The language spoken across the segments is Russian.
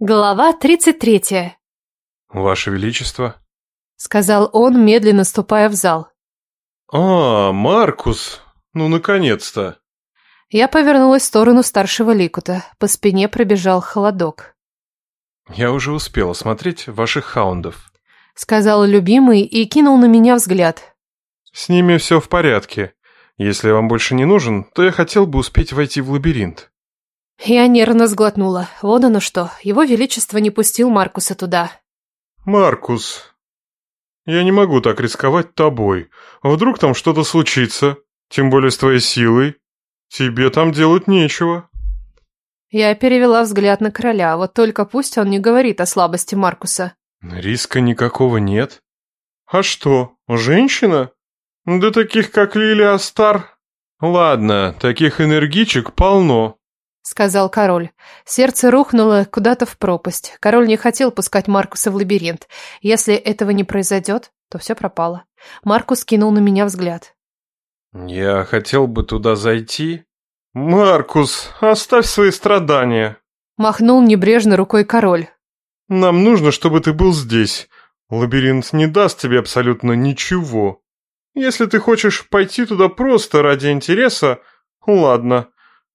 Глава 33. Ваше Величество. Сказал он, медленно ступая в зал. А, Маркус, ну наконец-то. Я повернулась в сторону старшего Ликута. По спине пробежал холодок. Я уже успел осмотреть ваших хаундов. Сказал любимый и кинул на меня взгляд. С ними все в порядке. Если вам больше не нужен, то я хотел бы успеть войти в лабиринт. Я нервно сглотнула. Вот оно что. Его Величество не пустил Маркуса туда. Маркус, я не могу так рисковать тобой. Вдруг там что-то случится, тем более с твоей силой. Тебе там делать нечего. Я перевела взгляд на короля, вот только пусть он не говорит о слабости Маркуса. Риска никакого нет. А что, женщина? Да таких, как Лилия Стар. Ладно, таких энергичек полно сказал король. Сердце рухнуло куда-то в пропасть. Король не хотел пускать Маркуса в лабиринт. Если этого не произойдет, то все пропало. Маркус кинул на меня взгляд. «Я хотел бы туда зайти». «Маркус, оставь свои страдания», — махнул небрежно рукой король. «Нам нужно, чтобы ты был здесь. Лабиринт не даст тебе абсолютно ничего. Если ты хочешь пойти туда просто ради интереса, ладно,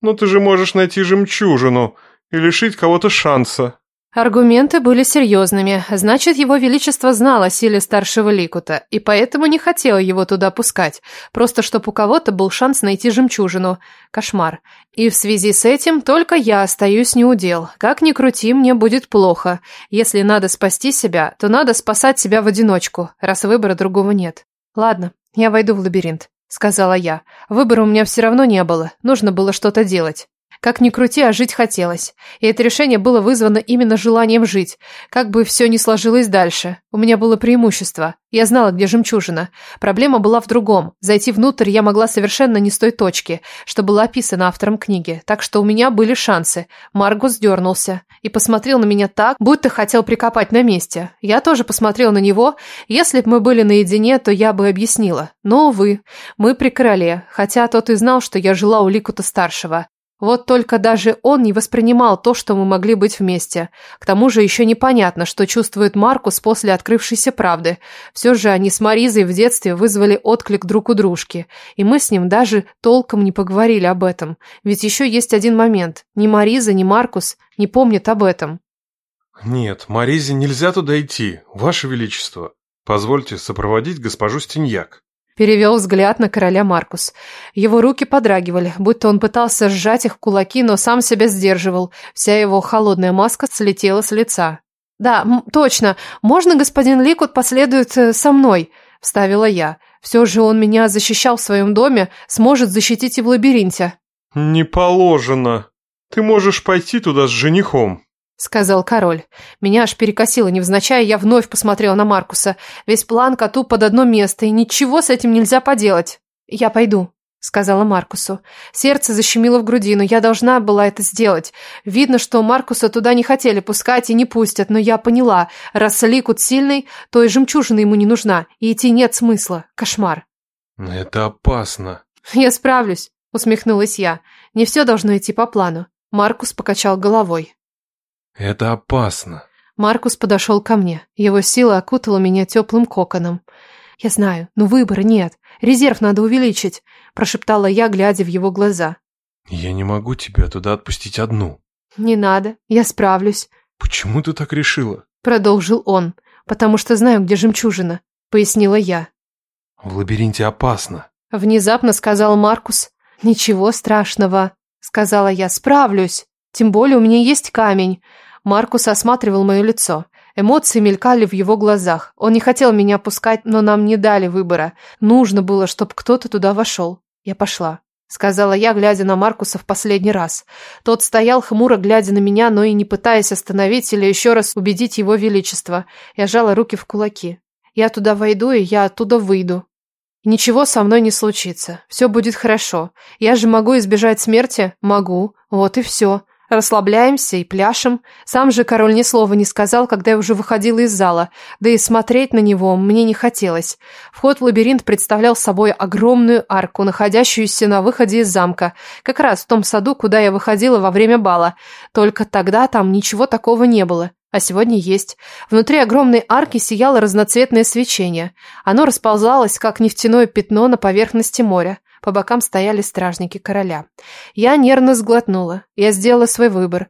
но ты же можешь найти жемчужину и лишить кого-то шанса. Аргументы были серьезными, значит, его величество знал о силе старшего Ликута, и поэтому не хотел его туда пускать, просто чтобы у кого-то был шанс найти жемчужину. Кошмар. И в связи с этим только я остаюсь неудел. Как ни крути, мне будет плохо. Если надо спасти себя, то надо спасать себя в одиночку, раз выбора другого нет. Ладно, я войду в лабиринт сказала я. Выбора у меня все равно не было, нужно было что-то делать. Как ни крути, а жить хотелось. И это решение было вызвано именно желанием жить. Как бы все ни сложилось дальше. У меня было преимущество. Я знала, где жемчужина. Проблема была в другом. Зайти внутрь я могла совершенно не с той точки, что было описано автором книги. Так что у меня были шансы. Маргус дернулся и посмотрел на меня так, будто хотел прикопать на месте. Я тоже посмотрел на него. Если бы мы были наедине, то я бы объяснила. Но, увы, мы при короле, хотя тот и знал, что я жила у Ликута старшего. Вот только даже он не воспринимал то, что мы могли быть вместе. К тому же еще непонятно, что чувствует Маркус после открывшейся правды. Все же они с Маризой в детстве вызвали отклик друг у дружки. И мы с ним даже толком не поговорили об этом. Ведь еще есть один момент. Ни Мариза, ни Маркус не помнят об этом. «Нет, Маризе нельзя туда идти, Ваше Величество. Позвольте сопроводить госпожу Стеньяк». Перевел взгляд на короля Маркус. Его руки подрагивали, будто он пытался сжать их кулаки, но сам себя сдерживал. Вся его холодная маска слетела с лица. «Да, точно. Можно господин Ликут последует э, со мной?» – вставила я. «Все же он меня защищал в своем доме, сможет защитить и в лабиринте». «Не положено. Ты можешь пойти туда с женихом». — сказал король. Меня аж перекосило невзначай, я вновь посмотрела на Маркуса. Весь план коту под одно место, и ничего с этим нельзя поделать. «Я пойду», — сказала Маркусу. Сердце защемило в груди, но я должна была это сделать. Видно, что Маркуса туда не хотели пускать и не пустят, но я поняла, раз Ликут сильный, то и жемчужина ему не нужна, и идти нет смысла. Кошмар. «Это опасно». «Я справлюсь», — усмехнулась я. «Не все должно идти по плану». Маркус покачал головой. Это опасно. Маркус подошел ко мне. Его сила окутала меня теплым коконом. «Я знаю, но выбора нет. Резерв надо увеличить», – прошептала я, глядя в его глаза. «Я не могу тебя туда отпустить одну». «Не надо, я справлюсь». «Почему ты так решила?» – продолжил он. «Потому что знаю, где жемчужина», – пояснила я. «В лабиринте опасно», – внезапно сказал Маркус. «Ничего страшного», – сказала я, – «справлюсь». Тем более у меня есть камень. Маркус осматривал мое лицо. Эмоции мелькали в его глазах. Он не хотел меня пускать, но нам не дали выбора. Нужно было, чтобы кто-то туда вошел. Я пошла. Сказала я, глядя на Маркуса в последний раз. Тот стоял хмуро, глядя на меня, но и не пытаясь остановить или еще раз убедить его величество. Я жала руки в кулаки. Я туда войду, и я оттуда выйду. Ничего со мной не случится. Все будет хорошо. Я же могу избежать смерти? Могу. Вот и все. Расслабляемся и пляшем. Сам же король ни слова не сказал, когда я уже выходила из зала, да и смотреть на него мне не хотелось. Вход в лабиринт представлял собой огромную арку, находящуюся на выходе из замка, как раз в том саду, куда я выходила во время бала. Только тогда там ничего такого не было. А сегодня есть. Внутри огромной арки сияло разноцветное свечение. Оно расползалось, как нефтяное пятно на поверхности моря. По бокам стояли стражники короля. Я нервно сглотнула. Я сделала свой выбор.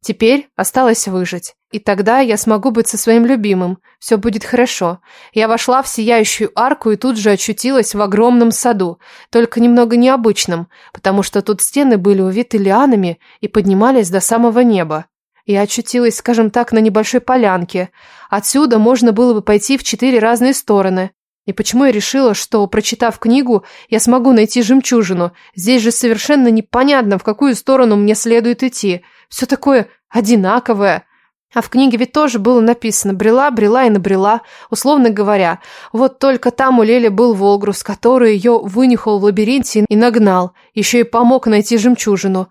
Теперь осталось выжить. И тогда я смогу быть со своим любимым. Все будет хорошо. Я вошла в сияющую арку и тут же очутилась в огромном саду. Только немного необычном, потому что тут стены были увиты лианами и поднимались до самого неба. Я очутилась, скажем так, на небольшой полянке. Отсюда можно было бы пойти в четыре разные стороны. И почему я решила, что, прочитав книгу, я смогу найти жемчужину? Здесь же совершенно непонятно, в какую сторону мне следует идти. Все такое одинаковое. А в книге ведь тоже было написано «брела, брела и набрела», условно говоря. Вот только там у Лели был Волгрус, который ее вынюхал в лабиринте и нагнал. Еще и помог найти жемчужину.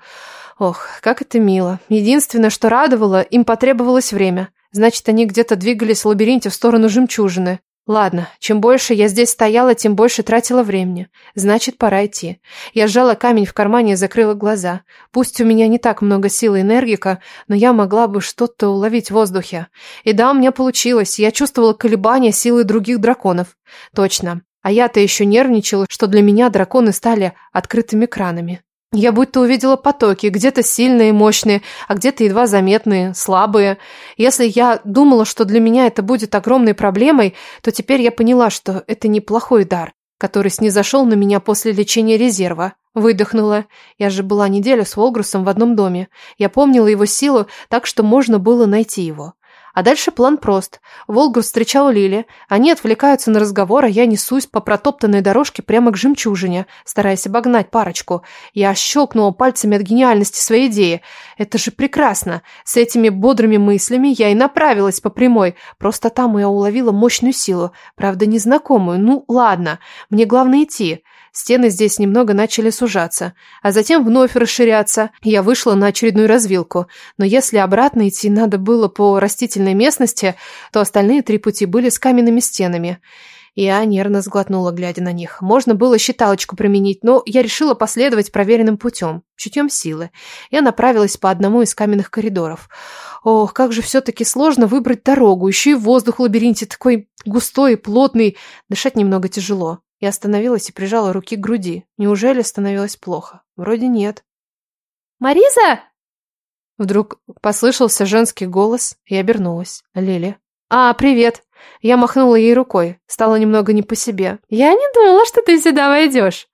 Ох, как это мило. Единственное, что радовало, им потребовалось время. Значит, они где-то двигались в лабиринте в сторону жемчужины. Ладно, чем больше я здесь стояла, тем больше тратила времени. Значит, пора идти. Я сжала камень в кармане и закрыла глаза. Пусть у меня не так много сил и энергика, но я могла бы что-то уловить в воздухе. И да, у меня получилось. Я чувствовала колебания силы других драконов. Точно. А я-то еще нервничала, что для меня драконы стали открытыми кранами. Я будто увидела потоки, где-то сильные, мощные, а где-то едва заметные, слабые. Если я думала, что для меня это будет огромной проблемой, то теперь я поняла, что это неплохой дар, который снизошел на меня после лечения резерва. Выдохнула. Я же была неделю с Волгрусом в одном доме. Я помнила его силу, так что можно было найти его. А дальше план прост. Волгу встречал Лили. Они отвлекаются на разговор, а я несусь по протоптанной дорожке прямо к жемчужине, стараясь обогнать парочку. Я щелкнула пальцами от гениальности своей идеи. Это же прекрасно. С этими бодрыми мыслями я и направилась по прямой. Просто там я уловила мощную силу. Правда, незнакомую. Ну, ладно. Мне главное идти. Стены здесь немного начали сужаться, а затем вновь расширяться. Я вышла на очередную развилку. Но если обратно идти надо было по растительной местности, то остальные три пути были с каменными стенами. Я нервно сглотнула, глядя на них. Можно было считалочку применить, но я решила последовать проверенным путем, чутьем силы. Я направилась по одному из каменных коридоров. Ох, как же все-таки сложно выбрать дорогу. Еще и воздух в лабиринте такой густой и плотный. Дышать немного тяжело. Я остановилась и прижала руки к груди. Неужели становилось плохо? Вроде нет. «Мариза!» Вдруг послышался женский голос и обернулась. Лили. «А, привет!» Я махнула ей рукой. Стало немного не по себе. «Я не думала, что ты сюда войдешь!»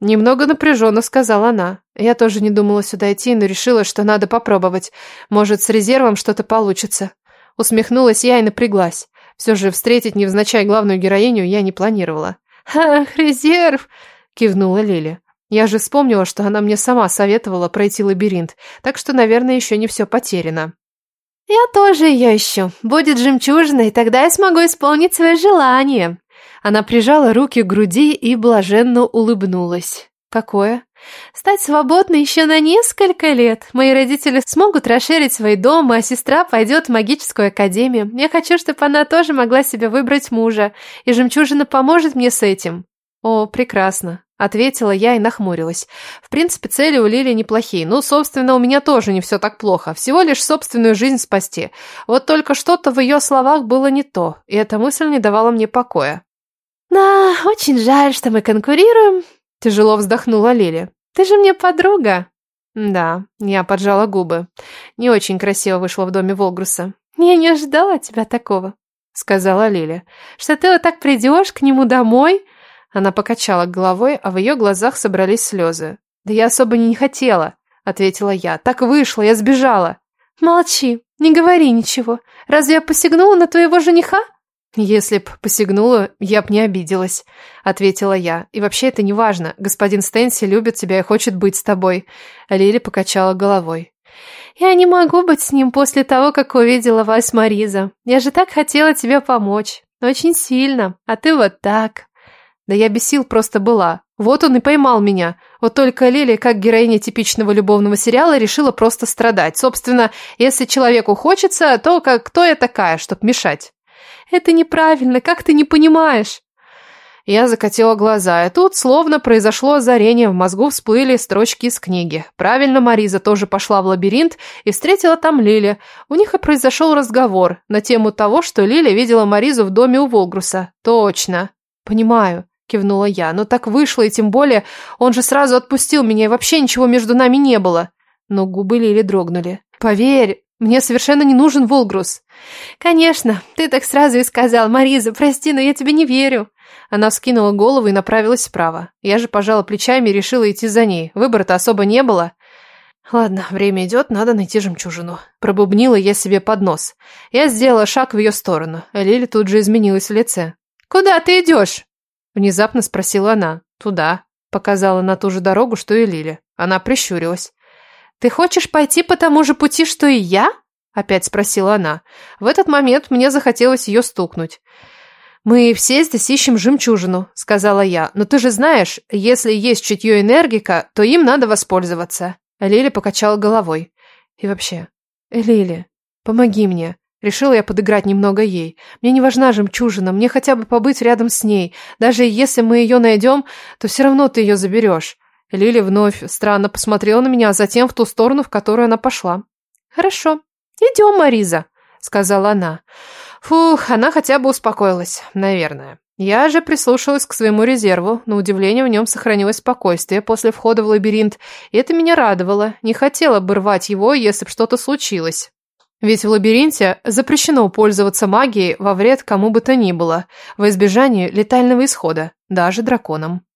Немного напряженно сказала она. Я тоже не думала сюда идти, но решила, что надо попробовать. Может, с резервом что-то получится. Усмехнулась я и напряглась. Все же встретить невзначай главную героиню я не планировала. «Ах, резерв!» – кивнула Лили. Я же вспомнила, что она мне сама советовала пройти лабиринт, так что, наверное, еще не все потеряно. «Я тоже ее ищу. Будет жемчужина, и тогда я смогу исполнить свое желание». Она прижала руки к груди и блаженно улыбнулась. «Какое?» «Стать свободной еще на несколько лет. Мои родители смогут расширить свой дом, а сестра пойдет в магическую академию. Я хочу, чтобы она тоже могла себе выбрать мужа, и жемчужина поможет мне с этим». «О, прекрасно», — ответила я и нахмурилась. В принципе, цели у Лили неплохие. Ну, собственно, у меня тоже не все так плохо. Всего лишь собственную жизнь спасти. Вот только что-то в ее словах было не то, и эта мысль не давала мне покоя. «Да, очень жаль, что мы конкурируем», — тяжело вздохнула Лили. «Ты же мне подруга». «Да», — я поджала губы. Не очень красиво вышло в доме Волгруса. «Я не ожидала тебя такого», — сказала Лили. «Что ты вот так придешь к нему домой?» Она покачала головой, а в ее глазах собрались слезы. «Да я особо не хотела», — ответила я. «Так вышло, я сбежала». «Молчи, не говори ничего. Разве я посягнула на твоего жениха?» «Если б посягнула, я б не обиделась», — ответила я. «И вообще это не важно. Господин Стэнси любит тебя и хочет быть с тобой». Лили покачала головой. «Я не могу быть с ним после того, как увидела вас, Мариза. Я же так хотела тебе помочь. Очень сильно. А ты вот так». Да я без сил просто была. Вот он и поймал меня. Вот только Лили, как героиня типичного любовного сериала, решила просто страдать. Собственно, если человеку хочется, то как кто я такая, чтоб мешать? Это неправильно, как ты не понимаешь? Я закатила глаза, и тут словно произошло озарение, в мозгу всплыли строчки из книги. Правильно, Мариза тоже пошла в лабиринт и встретила там Лили. У них и произошел разговор на тему того, что Лили видела Маризу в доме у Волгруса. Точно. Понимаю, кивнула я, но так вышло, и тем более он же сразу отпустил меня, и вообще ничего между нами не было. Но губы Лили дрогнули. Поверь, мне совершенно не нужен Волгрус. Конечно, ты так сразу и сказал, Мариза, прости, но я тебе не верю. Она вскинула голову и направилась вправо. Я же пожала плечами и решила идти за ней. Выбора-то особо не было. Ладно, время идет, надо найти жемчужину. Пробубнила я себе под нос. Я сделала шаг в ее сторону. Лили тут же изменилась в лице. «Куда ты идешь?» Внезапно спросила она. «Туда». Показала на ту же дорогу, что и Лили. Она прищурилась. «Ты хочешь пойти по тому же пути, что и я?» Опять спросила она. В этот момент мне захотелось ее стукнуть. «Мы все здесь ищем жемчужину», — сказала я. «Но ты же знаешь, если есть чутье энергика, то им надо воспользоваться». Лили покачала головой. «И вообще, Лили, помоги мне». Решила я подыграть немного ей. Мне не важна жемчужина, мне хотя бы побыть рядом с ней. Даже если мы ее найдем, то все равно ты ее заберешь. Лили вновь странно посмотрела на меня, а затем в ту сторону, в которую она пошла. «Хорошо, идем, Мариза», — сказала она. Фух, она хотя бы успокоилась, наверное. Я же прислушалась к своему резерву. На удивление в нем сохранилось спокойствие после входа в лабиринт, и это меня радовало. Не хотела бы рвать его, если бы что-то случилось. Ведь в лабиринте запрещено пользоваться магией во вред кому бы то ни было, во избежание летального исхода, даже драконам.